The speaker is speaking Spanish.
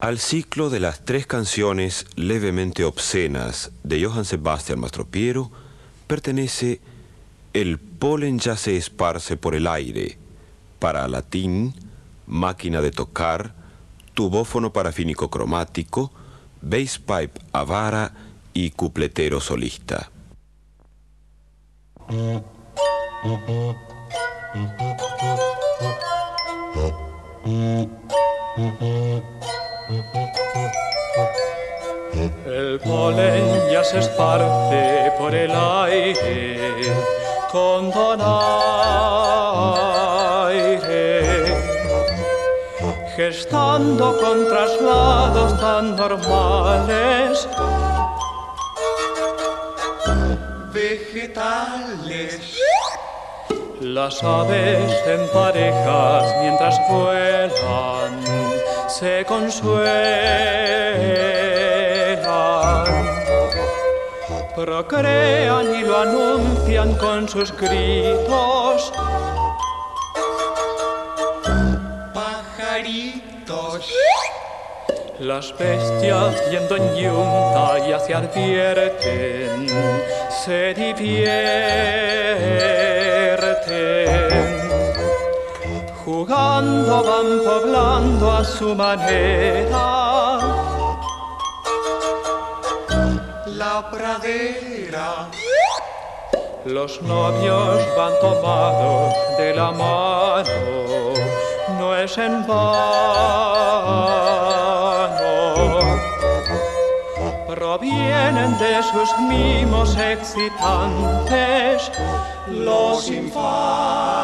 Al ciclo de las tres canciones levemente obscenas de Johann Sebastian Mastropiero pertenece El polen ya se esparce por el aire, para latín, máquina de tocar, tubófono parafínico cromático, bass pipe a vara y cupletero solista. El polen ya se esparce por el aire con donaire, gestando con traslados tan normales. Vegetales. Las aves en parejas mientras vuelan se consuelan, procrean y lo anuncian con sus gritos. Pajaritos. Las bestias yendo en yunta ya se advierten, se divierten. Jugando van poblando a su manera la pradera. Los novios van tomados de la mano, no es en vano. Provienen de sus mimos excitantes los infantes.